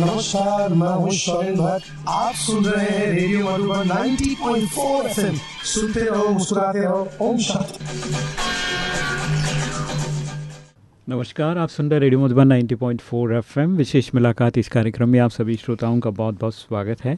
नमस्कार, मैं हूँ शौन भट्ट। आप सुन रहे हैं रेडियो मधुबन 90.4 एफएम सुनते रहो, मुस्कुराते रहो। ओम शांति। नमस्कार, आप सुन रहे रेडियो मधुबन 90.4 एफएम। विशेष मुलाकात इस कार्यक्रम में आप सभी श्रोताओं का बहुत बहुत स्वागत है।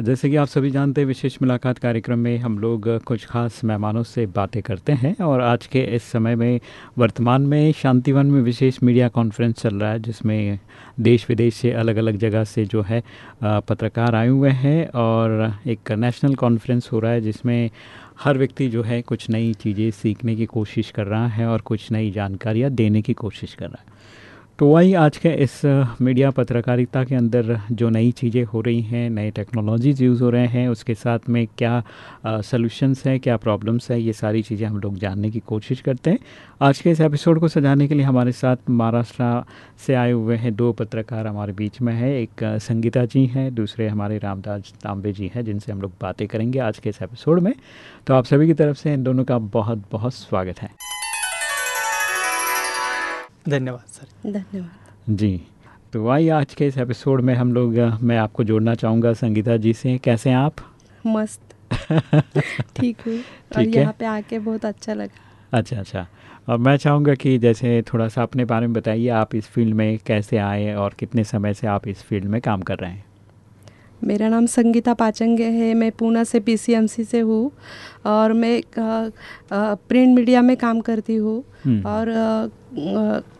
जैसे कि आप सभी जानते हैं, विशेष मुलाकात कार्यक्रम में हम लोग कुछ खास मेहमानों से बातें करते हैं और आज के इस समय में वर्तमान में शांतिवन में विशेष मीडिया कॉन्फ्रेंस चल रहा है, जिसमें देश विदेश से अलग अलग जगह से जो है पत्रकार आए हुए हैं और एक नेशनल कॉन्फ्रेंस हो रहा है, जिसमें हर व्यक्ति जो है कुछ नई चीज़ें सीखने की कोशिश कर रहा है और कुछ नई जानकारियाँ देने की कोशिश कर रहा है। तो वही आज के इस मीडिया पत्रकारिता के अंदर जो नई चीज़ें हो रही हैं, नए टेक्नोलॉजीज़ यूज़ हो रहे हैं, उसके साथ में क्या सॉल्यूशंस हैं, क्या प्रॉब्लम्स है, ये सारी चीज़ें हम लोग जानने की कोशिश करते हैं। आज के इस एपिसोड को सजाने के लिए हमारे साथ महाराष्ट्र से आए हुए हैं दो पत्रकार हमारे बीच में है। एक संगीता जी हैं, दूसरे हमारे रामदास तांबे जी हैं, जिनसे हम लोग बातें करेंगे आज के इस एपिसोड में। तो आप सभी की तरफ़ से इन दोनों का बहुत बहुत स्वागत है। धन्यवाद सर। धन्यवाद। जी तो वही आज के इस एपिसोड में हम लोग मैं आपको जोड़ना चाहूँगा संगीता जी से। कैसे हैं आप? मस्त। ठीक हूँ। और यहाँ पे आके बहुत अच्छा लगा। अच्छा अच्छा। और मैं चाहूँगा कि जैसे थोड़ा सा अपने बारे में बताइए आप इस फ़ील्ड में कैसे आए और कितने समय से आप इस फ़ील्ड में काम कर रहे हैं? मेरा नाम संगीता पाचंगे है। मैं पूना से पीसीएमसी से हूँ। और मैं प्रिंट मीडिया में काम करती हूँ। हम्म। और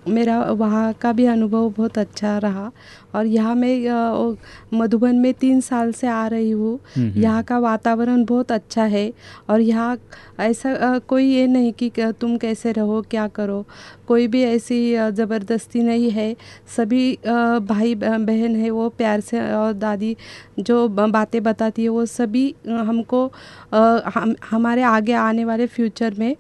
मेरा वहाँ का भी अनुभव बहुत अच्छा रहा। और यहाँ मैं मधुबन में तीन साल से आ रही हूँ। हम्म, हम्म। यहाँ का वातावरण बहुत अच्छा है। और यहाँ ऐसा कोई ये नहीं कि तुम कैसे रहो क्या करो। कोई भी ऐसी ज़बरदस्ती नहीं है। सभी भाई बहन है वो प्यार से और दादी जो बातें बताती है वो सभी हमको हम हमारे आगे आने वाले फ्यूचर में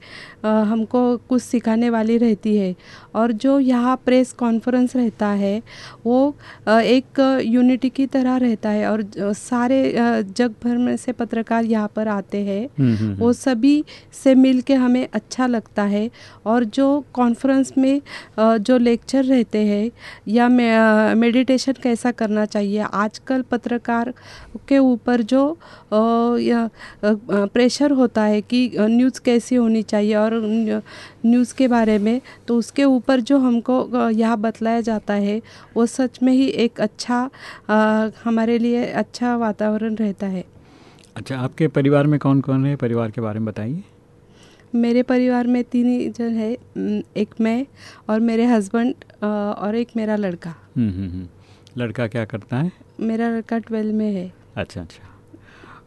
हमको कुछ सिखाने वाली रहती है। और जो यहाँ प्रेस कॉन्फ्रेंस रहता है वो एक यूनिटी की तरह रहता है। और सारे जग भर में से पत्रकार यहाँ पर आते हैं। हम्म, हम्म, वो हम्म। सभी से मिल के हमें अच्छा लगता है। और जो कॉन्फ्रेंस में जो लेक्चर रहते हैं या मेडिटेशन कैसा करना चाहिए आजकल पत्रकार के ऊपर जो प्रेशर होता है कि न्यूज़ कैसी होनी चाहिए और न्यूज़ के बारे में तो उसके ऊपर जो हमको यहाँ बतलाया जाता है वो सच में ही एक अच्छा आ, हमारे लिए अच्छा वातावरण रहता है। अच्छा आपके परिवार में कौन कौन है? परिवार के बारे में बताइए। मेरे परिवार में तीन ही जन है एक मैं और मेरे हस्बैंड और एक मेरा लड़का। हम्म, हम्म, हम्म। लड़का क्या करता है? मेरा लड़का ट्वेल्व में है। अच्छा अच्छा।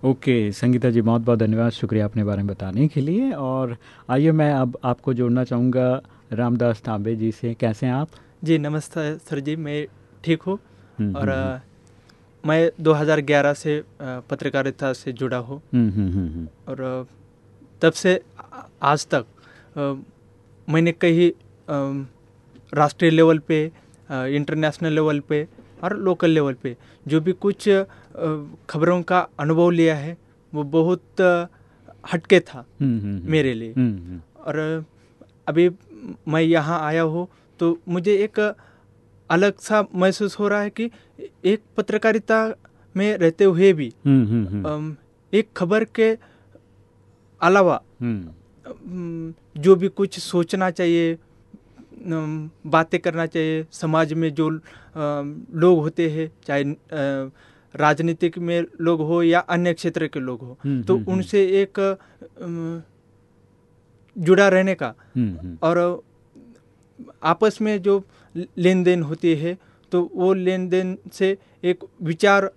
ओके संगीता जी बहुत बहुत धन्यवाद। शुक्रिया अपने बारे में बताने के लिए। और आइए मैं अब आपको जोड़ना चाहूँगा रामदास तांबे जी से। कैसे हैं आप? जी नमस्ते सर जी मैं ठीक हूँ। और मैं 2011 से पत्रकारिता से जुड़ा हूँ। और तब से आज तक मैंने कई राष्ट्रीय लेवल पे इंटरनेशनल लेवल पे और लोकल लेवल पे जो भी कुछ खबरों का अनुभव लिया है वो बहुत हटके था हम्म, हम्म, हम्म। मेरे लिए। और अभी मैं यहाँ आया हूँ तो मुझे एक अलग सा महसूस हो रहा है कि एक पत्रकारिता में रहते हुए भी एक खबर के अलावा जो भी कुछ सोचना चाहिए बातें करना चाहिए समाज में जो लोग होते हैं चाहे राजनीतिक में लोग हो या अन्य क्षेत्र के लोग हो हम्म, तो हम्म, हम्म। उनसे एक जुड़ा रहने का। और आपस में जो लेन देन होती है तो वो लेन देन से एक विचार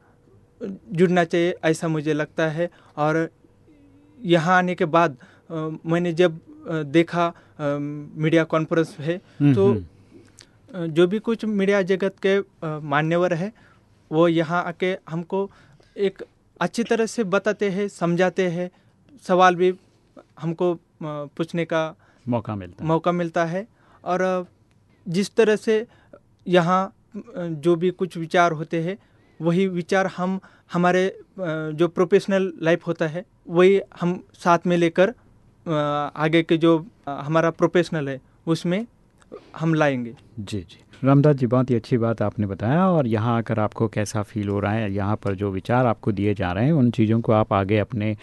जुड़ना चाहिए ऐसा मुझे लगता है। और यहाँ आने के बाद मैंने जब देखा मीडिया कॉन्फ्रेंस है तो जो भी कुछ मीडिया जगत के मान्यवर है वो यहाँ आके हमको एक अच्छी तरह से बताते हैं समझाते हैं। सवाल भी हमको पूछने का मौका मिलता है। मौका मिलता है। और जिस तरह से यहाँ जो भी कुछ विचार होते हैं वही विचार हम हमारे जो प्रोफेशनल लाइफ होता है वही हम साथ में लेकर आगे के जो हमारा प्रोफेशनल है उसमें हम लाएँगे। जी जी। रामदास जी बहुत ही अच्छी बात आपने बताया और यहाँ आकर आपको कैसा फील हो रहा है यहाँ पर जो विचार आपको दिए जा रहे हैं उन चीज़ों को आप आगे अपने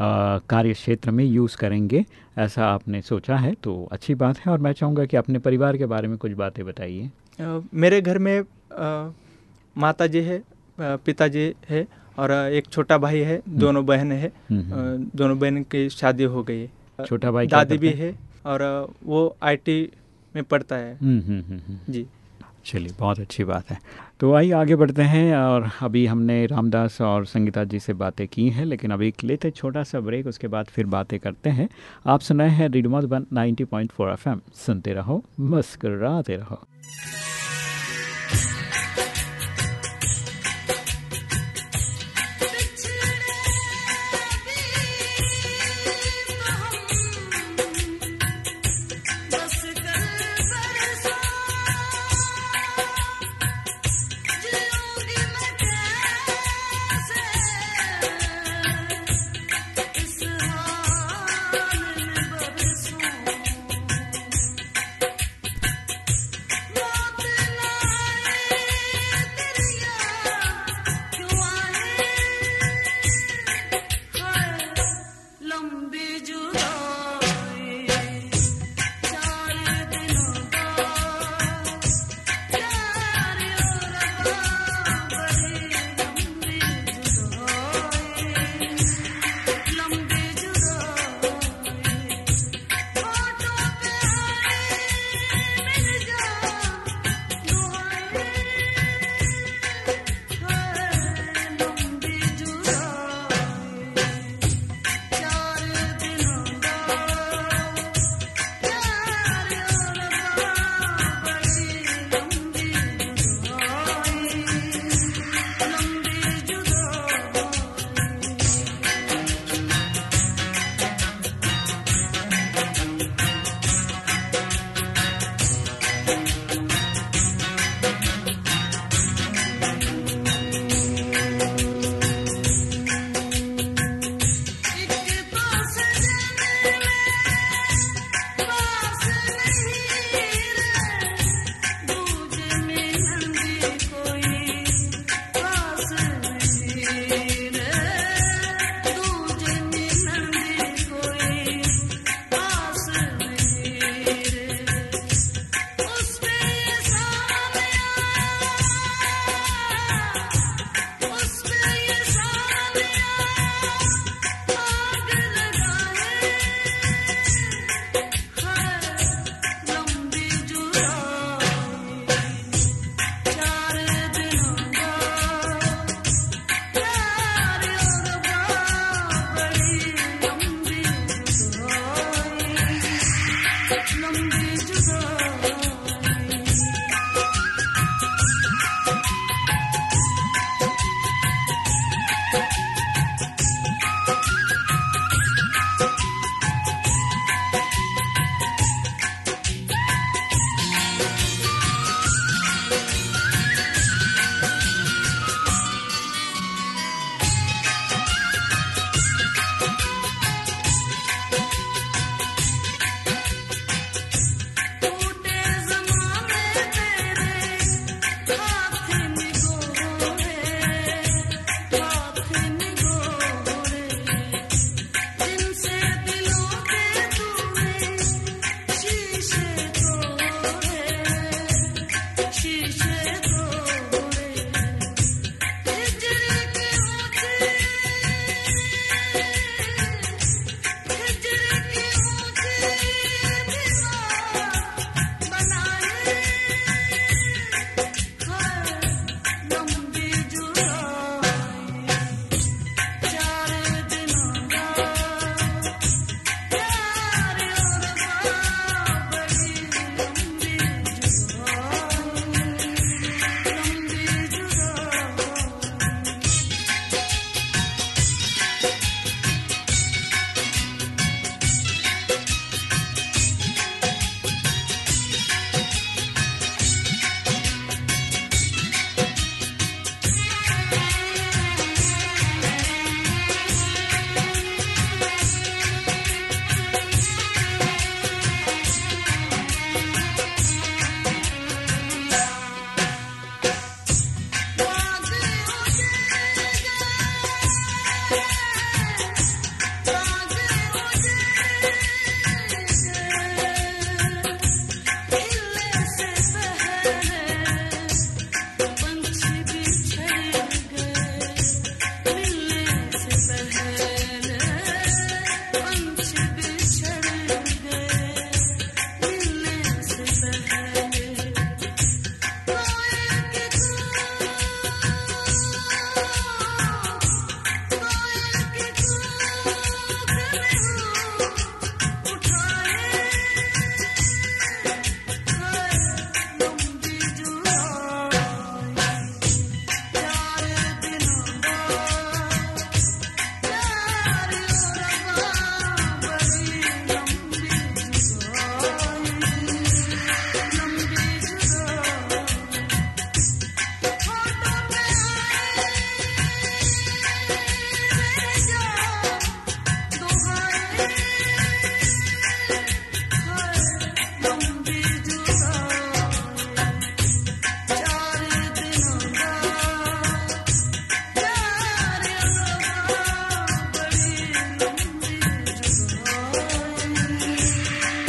कार्य क्षेत्र में यूज़ करेंगे ऐसा आपने सोचा है तो अच्छी बात है और मैं चाहूँगा कि अपने परिवार के बारे में कुछ बातें बताइए मेरे घर में आ, माता जी है पिताजी है और एक छोटा भाई है हम्म। दोनों बहन है हम्म, हम्म। दोनों बहन की शादी हो गई है छोटा भाई दादी भी है और वो आईटी में पड़ता है। जी। चलिए बहुत अच्छी बात है। तो आइए आगे बढ़ते हैं और अभी हमने रामदास और संगीता जी से बातें की हैं लेकिन अभी लेते छोटा सा ब्रेक उसके बाद फिर बातें करते हैं। आप सुनाए हैं रेडमोट one ninety point four F सुनते रहो मस्कर रहो।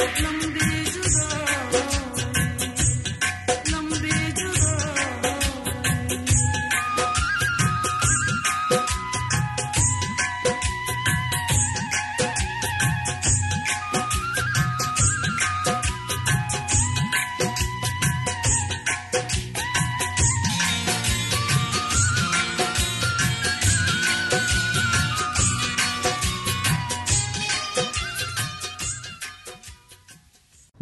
Don't you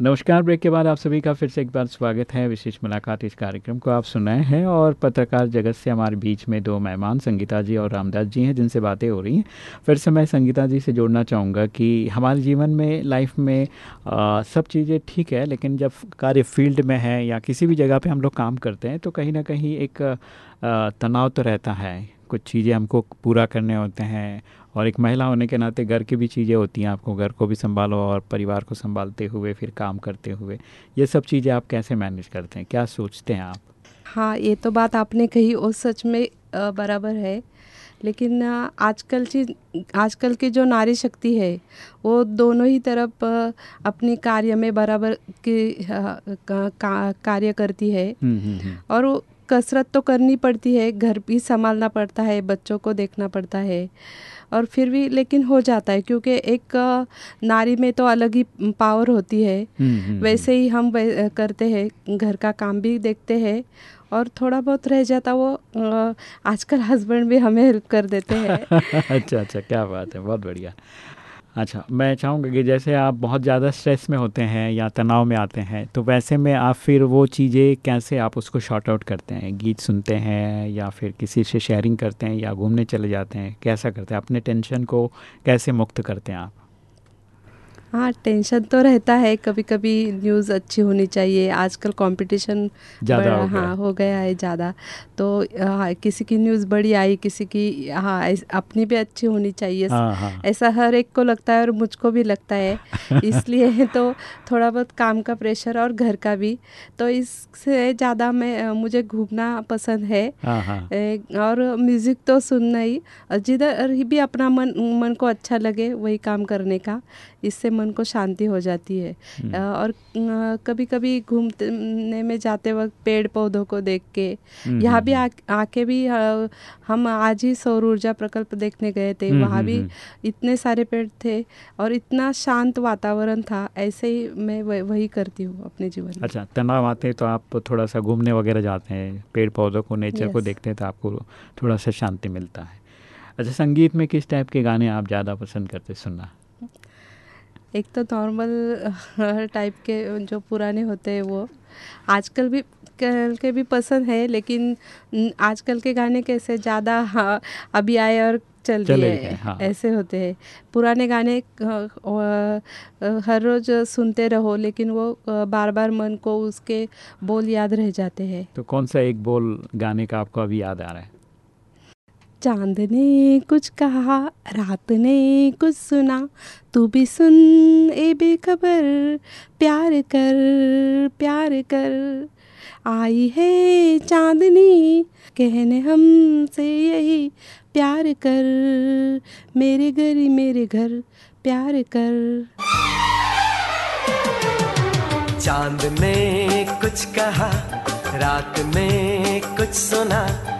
नमस्कार ब्रेक के बाद आप सभी का फिर से एक बार स्वागत है। विशेष मुलाकात इस कार्यक्रम को आप सुनाए हैं और पत्रकार जगत से हमारे बीच में दो मेहमान संगीता जी और रामदास जी हैं जिनसे बातें हो रही हैं। फिर से मैं संगीता जी से जोड़ना चाहूँगा कि हमारे जीवन में लाइफ में आ, सब चीज़ें ठीक है लेकिन जब कार्य फ़ील्ड में है या किसी भी जगह पर हम लोग काम करते हैं तो कहीं ना कहीं एक तनाव तो रहता है। कुछ चीज़ें हमको पूरा करने होते हैं और एक महिला होने के नाते घर की भी चीज़ें होती हैं आपको घर को भी संभालो और परिवार को संभालते हुए फिर काम करते हुए। ये सब चीज़ें आप कैसे मैनेज करते हैं? क्या सोचते हैं आप? हाँ ये तो बात आपने कही वो सच में बराबर है। लेकिन आजकल चीज़ आजकल की जो नारी शक्ति है वो दोनों ही तरफ़ अपने कार्य में बराबर की कार्य करती है। हम्म, हम्म, हम्म। और कसरत तो करनी पड़ती है घर भी संभालना पड़ता है बच्चों को देखना पड़ता है। और फिर भी लेकिन हो जाता है क्योंकि एक नारी में तो अलग ही पावर होती है। हम्म, हम्म, वैसे ही हम करते हैं घर का काम भी देखते हैं और थोड़ा बहुत रह जाता वो आजकल हस्बैंड भी हमें हेल्प कर देते हैं। अच्छा अच्छा क्या बात है बहुत बढ़िया। अच्छा मैं चाहूँगा कि जैसे आप बहुत ज़्यादा स्ट्रेस में होते हैं या तनाव में आते हैं तो वैसे में आप फिर वो चीज़ें कैसे आप उसको शॉर्ट आउट करते हैं? गीत सुनते हैं या फिर किसी से शेयरिंग करते हैं या घूमने चले जाते हैं? कैसा करते हैं? अपने टेंशन को कैसे मुक्त करते हैं आप? हाँ टेंशन तो रहता है कभी कभी न्यूज़ अच्छी होनी चाहिए। आजकल कंपटीशन ज़्यादा हाँ हो गया है ज़्यादा। तो हाँ किसी की न्यूज़ बड़ी आई किसी की हाँ अपनी भी अच्छी होनी चाहिए। हाँ, हाँ. ऐसा हर एक को लगता है और मुझको भी लगता है। इसलिए तो थोड़ा बहुत काम का प्रेशर और घर का भी। तो इससे ज़्यादा मैं मुझे घूमना पसंद है। हाँ, हाँ. और म्यूज़िक तो सुनना ही जिधर भी अपना मन मन को अच्छा लगे वही काम करने का। इससे मन को शांति हो जाती है। हम्म। और कभी कभी घूमने में जाते वक्त पेड़ पौधों को देख के हम्म, यहाँ भी हम्म, आके भी हम आज ही सौर ऊर्जा प्रकल्प देखने गए थे वहाँ भी इतने सारे पेड़ थे और इतना शांत वातावरण था ऐसे ही मैं वही करती हूँ अपने जीवन में। अच्छा तनाव आते हैं तो आप थोड़ा सा घूमने वगैरह जाते हैं पेड़ पौधों को नेचर को देखते हैं तो आपको थोड़ा सा शांति मिलता है। अच्छा संगीत में किस टाइप के गाने आप ज़्यादा पसंद करते सुनना। एक तो नॉर्मल टाइप के जो पुराने होते हैं वो। आजकल भी कल के भी पसंद है लेकिन आजकल के गाने कैसे ज़्यादा हाँ, अभी आए और चल रहे हाँ। ऐसे होते हैं। पुराने गाने हर रोज़ सुनते रहो लेकिन वो बार बार मन को उसके बोल याद रह जाते हैं। तो कौन सा एक बोल गाने का आपको अभी याद आ रहा है? चाँद ने कुछ कहा, रात ने कुछ सुना। तू भी सुन, ए बेखबर, प्यार कर प्यार कर। आई है चांदनी, कहने हमसे यही, प्यार कर। मेरे घर मेरे घर, प्यार कर। चाँद ने कुछ कहा, रात में कुछ सुना।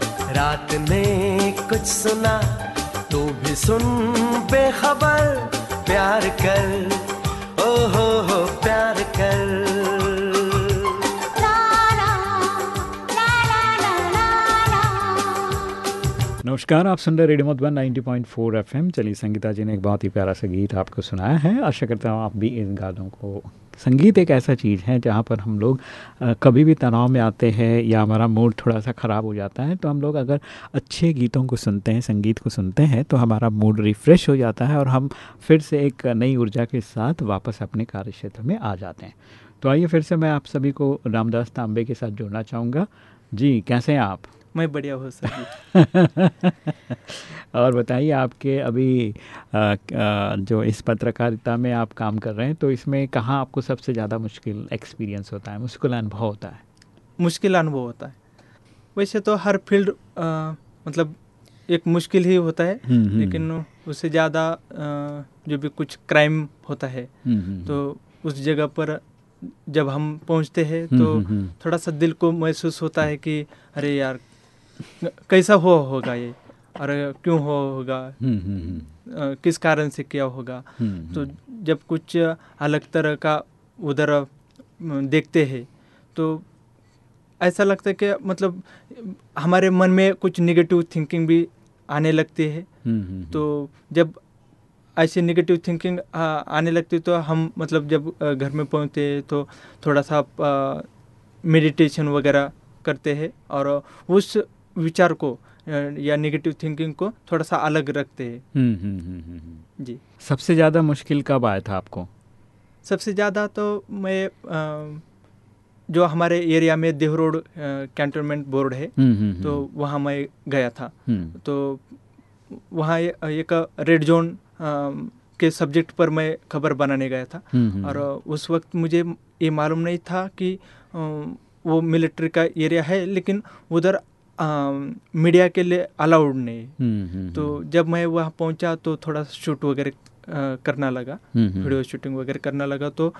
रात ने कुछ सुना तू भी सुन बेखबर प्यार कर। ओ हो हो प्यार कर। नमस्कार आप सुन रहे रेडियो मधुबन 90.4 एफएम। चलिए संगीता जी ने एक बहुत ही प्यारा सा गीत आपको सुनाया है। आशा करता हूँ आप भी इन गानों को संगीत एक ऐसा चीज़ है जहाँ पर हम लोग कभी भी तनाव में आते हैं या हमारा मूड थोड़ा सा ख़राब हो जाता है तो हम लोग अगर अच्छे गीतों को सुनते हैं, संगीत को सुनते हैं तो हमारा मूड रिफ़्रेश हो जाता है और हम फिर से एक नई ऊर्जा के साथ वापस अपने कार्य क्षेत्र में आ जाते हैं। तो आइए फिर से मैं आप सभी को रामदास तांबे के साथ जोड़ना चाहूँगा। जी, कैसे हैं आप? मैं बढ़िया हो सर। और बताइए आपके अभी आ, आ, जो इस पत्रकारिता में आप काम कर रहे हैं तो इसमें कहाँ आपको सबसे ज़्यादा मुश्किल एक्सपीरियंस होता है मुश्किल अनुभव होता है? मुश्किल अनुभव होता है। वैसे तो हर फ़ील्ड मतलब एक मुश्किल ही होता है हम्म, हम्म। लेकिन उससे ज़्यादा जो भी कुछ क्राइम होता है हम्म, तो उस जगह पर जब हम पहुँचते हैं तो थोड़ा सा दिल को महसूस होता है कि अरे यार कैसा हो होगा ये? और क्यों हो होगा? किस कारण से क्या होगा? तो जब कुछ अलग तरह का उधर देखते हैं तो ऐसा लगता है कि मतलब हमारे मन में कुछ निगेटिव थिंकिंग भी आने लगती है। तो जब ऐसे निगेटिव थिंकिंग आने लगती है तो हम मतलब जब घर में पहुँचते तो थोड़ा सा मेडिटेशन वगैरह करते हैं। और उस विचार को या नेगेटिव थिंकिंग को थोड़ा सा अलग रखते हैं। हम्म, हम्म, हम्म, जी। सबसे ज़्यादा मुश्किल कब आया था आपको? सबसे ज़्यादा तो मैं आ, जो हमारे एरिया में देह रोड कैंटोनमेंट बोर्ड है तो वहाँ मैं गया था। तो वहाँ एक रेड जोन के सब्जेक्ट पर मैं खबर बनाने गया था। और उस वक्त मुझे ये मालूम नहीं था कि वो मिलिट्री का एरिया है लेकिन उधर मीडिया के लिए अलाउड नहीं। हम्म, हम्म, तो हम्म। जब मैं वहाँ पहुँचा तो थोड़ा शूट वगैरह करना लगा। वीडियो शूटिंग वगैरह करना लगा तो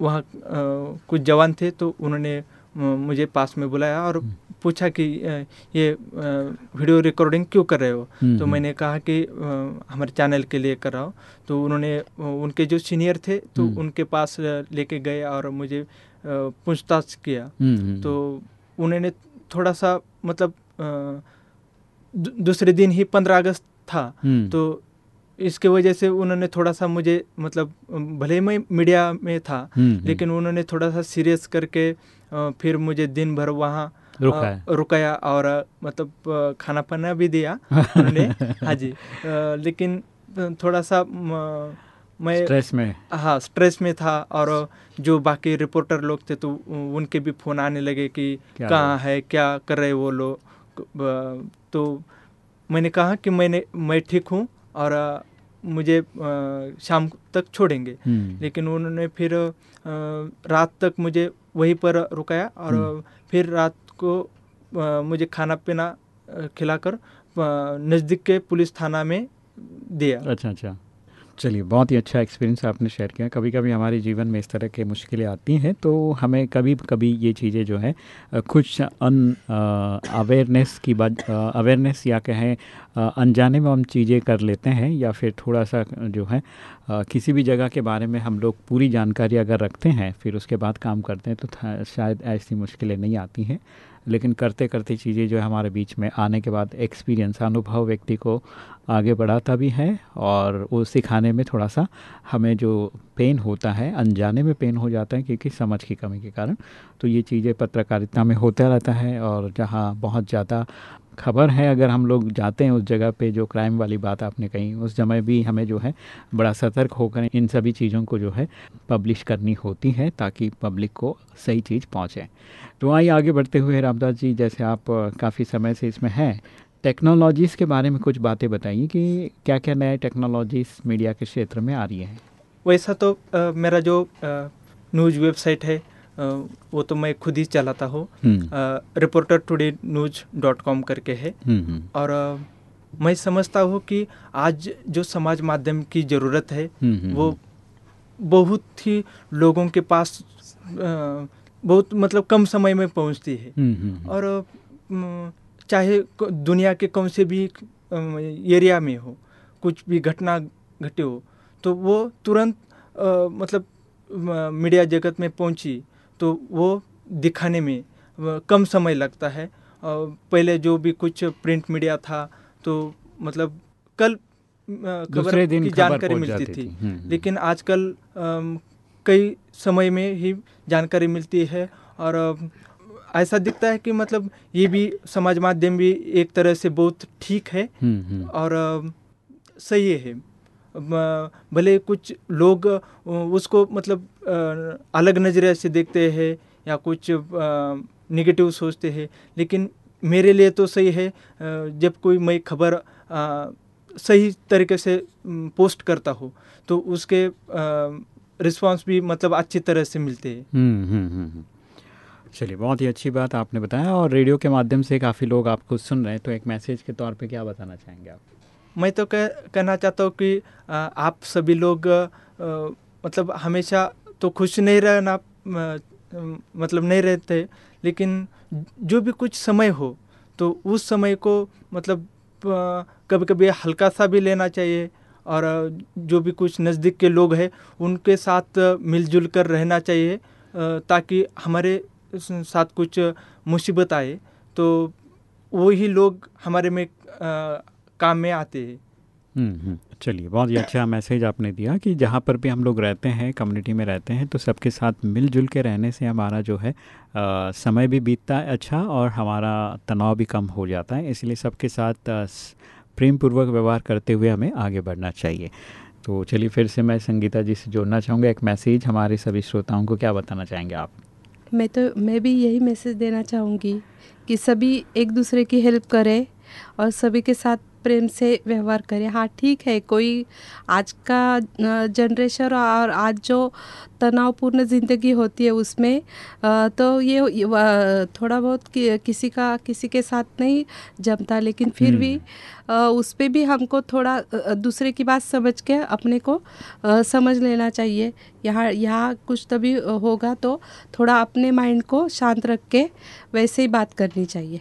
वहाँ कुछ जवान थे तो उन्होंने मुझे पास में बुलाया और पूछा कि ये वीडियो रिकॉर्डिंग क्यों कर रहे हो? तो मैंने कहा कि हमारे चैनल के लिए कर रहा हूँ। तो उन्होंने उनके जो सीनियर थे तो उनके पास लेके गए और मुझे पूछताछ किया। तो उन्होंने थोड़ा सा मतलब दूसरे दिन ही पंद्रह अगस्त था हम्म। तो इसके वजह से उन्होंने थोड़ा सा मुझे मतलब भले मैं मीडिया में था हम्म, हम्म। लेकिन उन्होंने थोड़ा सा सीरियस करके फिर मुझे दिन भर वहाँ रुकाया रुकाया और मतलब खाना पाना भी दिया उन्होंने हाँ जी लेकिन थोड़ा सा मैं स्ट्रेस में। हाँ स्ट्रेस में था और जो बाकी रिपोर्टर लोग थे तो उनके भी फ़ोन आने लगे कि कहाँ है क्या कर रहे वो लोग? तो मैंने कहा कि मैंने मैं ठीक हूँ और मुझे शाम तक छोड़ेंगे। हम्म। लेकिन उन्होंने फिर रात तक मुझे वहीं पर रुकाया और हम्म। फिर रात को मुझे खाना पीना खिलाकर नज़दीक के पुलिस थाना में दिया। अच्छा अच्छा। चलिए, बहुत ही अच्छा एक्सपीरियंस आपने शेयर किया। कभी कभी हमारे जीवन में इस तरह के मुश्किलें आती हैं तो हमें कभी कभी ये चीज़ें जो है कुछ अन अवेयरनेस की बात अवेयरनेस या कहें अनजाने में हम चीज़ें कर लेते हैं या फिर थोड़ा सा जो है किसी भी जगह के बारे में हम लोग पूरी जानकारी अगर रखते हैं, फिर उसके बाद काम करते हैं तो शायद ऐसी मुश्किलें नहीं आती हैं। लेकिन करते करते चीज़ें जो है हमारे बीच में आने के बाद एक्सपीरियंस अनुभव व्यक्ति को आगे बढ़ाता भी है और वो सिखाने में थोड़ा सा हमें जो पेन होता है, अनजाने में पेन हो जाता है क्योंकि समझ की कमी के कारण तो ये चीज़ें पत्रकारिता में होता रहता है और जहाँ बहुत ज़्यादा खबर है अगर हम लोग जाते हैं उस जगह पे जो क्राइम वाली बात आपने कही उस समय भी हमें जो है बड़ा सतर्क होकर इन सभी चीज़ों को जो है पब्लिश करनी होती है ताकि पब्लिक को सही चीज़ पहुँचे। तो आइए आगे बढ़ते हुए रामदास जी जैसे आप काफ़ी समय से इसमें हैं टेक्नोलॉजीज़ के बारे में कुछ बातें बताइए कि क्या क्या नए टेक्नोलॉजीज़ मीडिया के क्षेत्र में आ रही हैं। वैसा तो आ, मेरा जो न्यूज़ वेबसाइट है वो तो मैं खुद ही चलाता हूँ। Reporter today news dot com करके है। हम्म, हम्म। और आ, मैं समझता हूँ कि आज जो समाज माध्यम की ज़रूरत है हम्म, वो बहुत ही लोगों के पास बहुत मतलब कम समय में पहुँचती है। और चाहे दुनिया के कौन से भी एरिया में हो कुछ भी घटना घटे हो तो वो तुरंत मतलब मीडिया जगत में पहुँची। तो वो दिखाने में कम समय लगता है पहले जो भी कुछ प्रिंट मीडिया था तो मतलब कल खबर की जानकारी मिलती थी, थी। हम्म, हम्म। लेकिन आजकल कई समय में ही जानकारी मिलती है और ऐसा दिखता है कि मतलब ये भी समाज माध्यम भी एक तरह से बहुत ठीक है हम्म। और सही है भले कुछ लोग उसको मतलब अलग नज़रिए से देखते हैं या कुछ निगेटिव सोचते हैं। लेकिन मेरे लिए तो सही है जब कोई मैं खबर सही तरीके से पोस्ट करता हो तो उसके रिस्पांस भी मतलब अच्छी तरह से मिलते हैं। हम्म, चलिए बहुत ही अच्छी बात आपने बताया और रेडियो के माध्यम से काफ़ी लोग आपको सुन रहे हैं तो एक मैसेज के तौर पे क्या बताना चाहेंगे आप? मैं तो कह कहना चाहता हूँ कि आप सभी लोग आ, मतलब हमेशा तो खुश नहीं रहना मतलब नहीं रहते लेकिन जो भी कुछ समय हो तो उस समय को मतलब कभी कभी हल्का सा भी लेना चाहिए और जो भी कुछ नज़दीक के लोग हैं उनके साथ मिलजुल कर रहना चाहिए ताकि हमारे साथ कुछ मुसीबत आए तो वही लोग हमारे में काम में आते हैं हम्म, हम्म। चलिए बहुत ही अच्छा मैसेज आपने दिया कि जहाँ पर भी हम लोग रहते हैं कम्युनिटी में रहते हैं तो सबके साथ मिलजुल के रहने से हमारा जो है आ, समय भी बीतता है अच्छा और हमारा तनाव भी कम हो जाता है। इसलिए सबके साथ प्रेम पूर्वक व्यवहार करते हुए हमें आगे बढ़ना चाहिए। तो चलिए फिर से मैं संगीता जी से जोड़ना चाहूँगा। एक मैसेज हमारे सभी श्रोताओं को क्या बताना चाहेंगे आप? मैं तो मैं भी यही मैसेज देना चाहूँगी कि सभी एक दूसरे की हेल्प करें और सभी के साथ प्रेम से व्यवहार करें। हाँ ठीक है कोई आज का जनरेशन और आज जो तनावपूर्ण ज़िंदगी होती है उसमें तो ये थोड़ा बहुत कि, किसी का किसी के साथ नहीं जमता लेकिन फिर भी हम्म। उस पर भी हमको थोड़ा दूसरे की बात समझ के अपने को समझ लेना चाहिए। यहाँ यहाँ कुछ तभी होगा तो थोड़ा अपने माइंड को शांत रख के वैसे ही बात करनी चाहिए।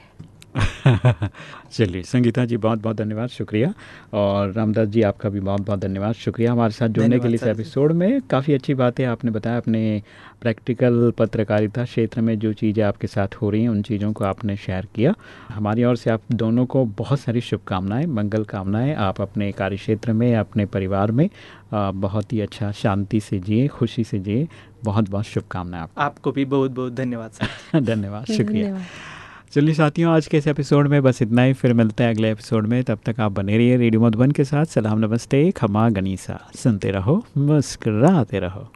चलिए संगीता जी बहुत बहुत धन्यवाद शुक्रिया। और रामदास जी आपका भी बहुत बहुत धन्यवाद शुक्रिया हमारे साथ जुड़ने के लिए इस एपिसोड में। काफ़ी अच्छी बातें आपने बताया अपने प्रैक्टिकल पत्रकारिता क्षेत्र में जो चीज़ें आपके साथ हो रही हैं उन चीज़ों को आपने शेयर किया। हमारी ओर से आप दोनों को बहुत सारी शुभकामनाएँ मंगल कामनाएँ। आप अपने कार्य क्षेत्र में अपने परिवार में बहुत ही अच्छा शांति से जिए खुशी से जिए। बहुत बहुत शुभकामनाएँ आपको। भी बहुत बहुत धन्यवाद धन्यवाद शुक्रिया। चलिए साथियों, आज के इस एपिसोड में बस इतना ही। फिर मिलते हैं अगले एपिसोड में। तब तक आप बने रहिए रेडियो मधुबन के साथ। सलाम, नमस्ते, खमा, गनीसा। सुनते रहो, मुस्कराते रहो।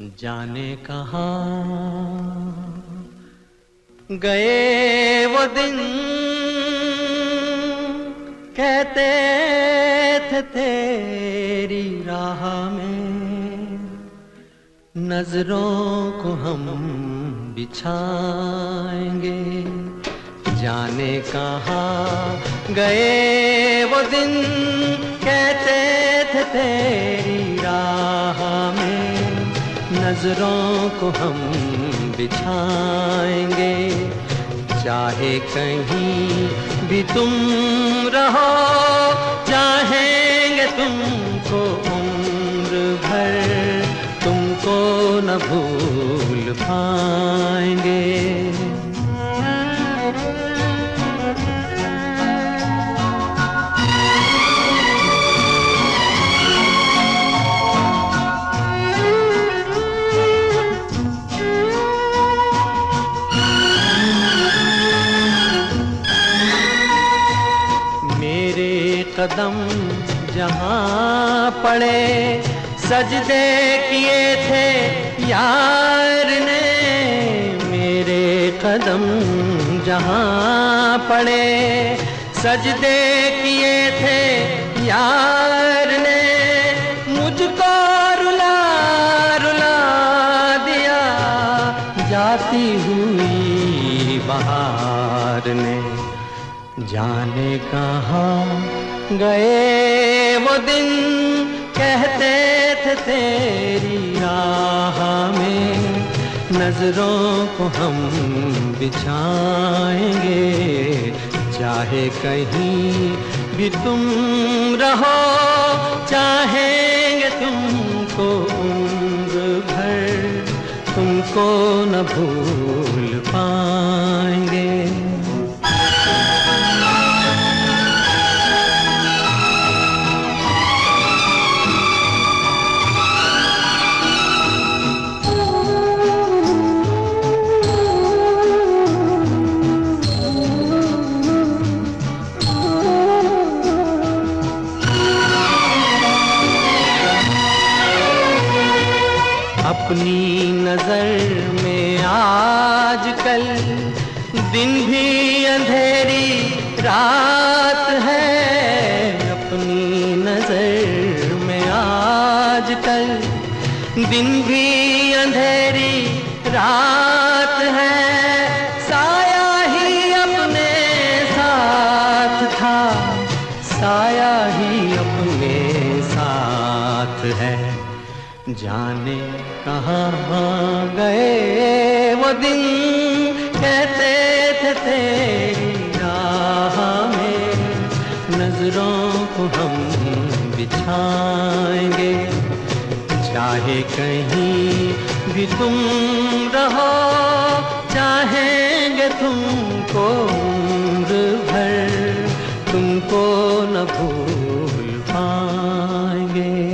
जाने कहा गए वो दिन। कहते थे तेरी राह में नज़रों को हम बिछाएँगे। जाने कहा गए वो दिन। कहते थे तेरी राह में नज़रों को हम बिछाएँगे। चाहे कहीं भी तुम रहो चाहेंगे तुमको उम्र भर तुमको न भूल पाएँगे। कदम जहाँ पड़े, सजदे किए थे, यार ने मेरे कदम जहाँ पड़े, सजदे किए थे, यार ने मुझको रुला रुला दिया। जाती हुई बहार ने, जाने कहाँ गए वो दिन कहते थे तेरी राह में, नज़रों को हम बिछाएँगे। चाहे कहीं भी तुम रहो, चाहेंगे तुमको उम्र भर, तुमको न भूल पाएँगे साया ही अपने साथ है। जाने कहाँ गए वो दिन? कहते थे तेरी में, नज़रों को हम बिछाएँगे। चाहे कहीं भी तुम रहो, चाहेंगे तुमको को न भूल पाएँगे।